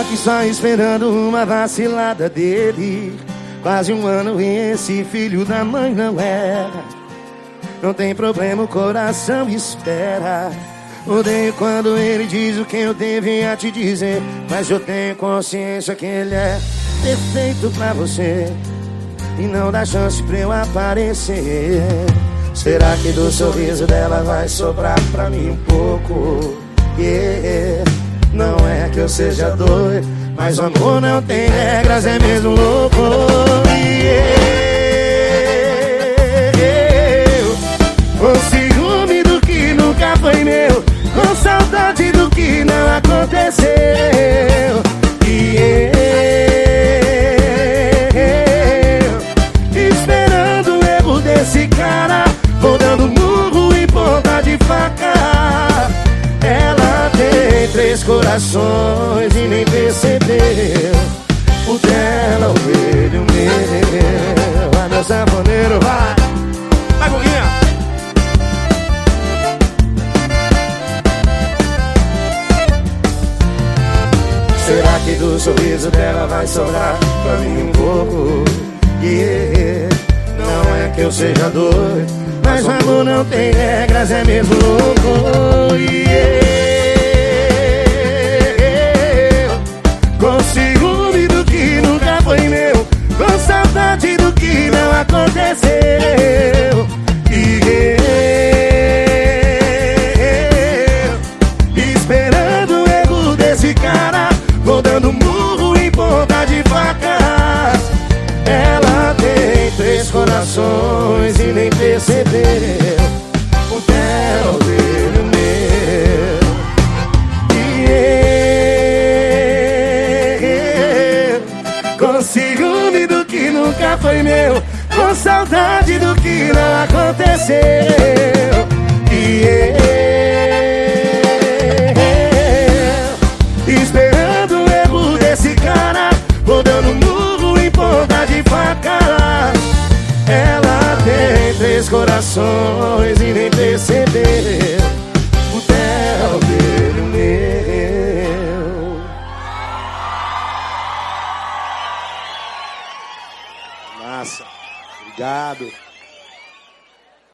aqui só esperando uma vacilada dele. Quase um ano e esse filho da mãe não era. Não tem problema, o coração espera. Odeio quando ele diz o que eu devia te dizer. Mas eu tenho consciência que ele é perfeito pra você. E não dá chance pra eu aparecer. Será que do sorriso dela vai sobrar pra mim um pouco? Yeah. Não é que eu seja doido, mas o amor não tem regras, é mesmo louco. Eu, com ciúme do que nunca foi meu, com saudade do que não aconteceu. Três corações e nem percebeu. O dela, o dele, o meu. Vai, meu sanfoneiro, vai. Vai, Guguinha. Será que do sorriso dela vai sobrar pra mim um pouco? Yeah. Não é que eu seja doido, mas o amor não tem regras, é mesmo louco. Yeah. E nem percebeu O o dele, meu. E eu Com ciúme do que nunca foi meu Com saudade do que não aconteceu. E eu Esperando o erro desse cara Vou dando murro em ponta de faca três corações e nem percebeu O dela, o dele, o meu Massa. Obrigado.